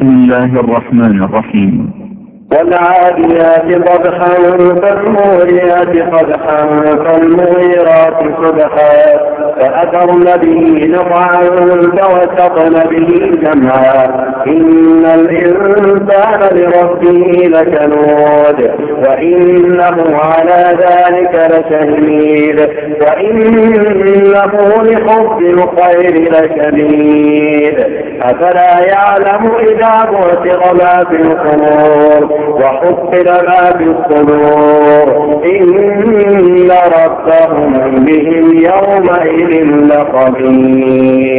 بسم الله الرحمن الرحيم. والعاديات ضبحا فالموريات قدحا فالمغيرات صبحا فأثرن به نقعا فوسطن به جمعا. إن الإنسان لربه لكنود. وإنه على ذلك لشهيد. وإنه لحب الخير لشديد. أفلا يعلم إذا بعثر ما في القبور وحصل ما في الصدور؟ إن ربهم بهم يومئذ لخبير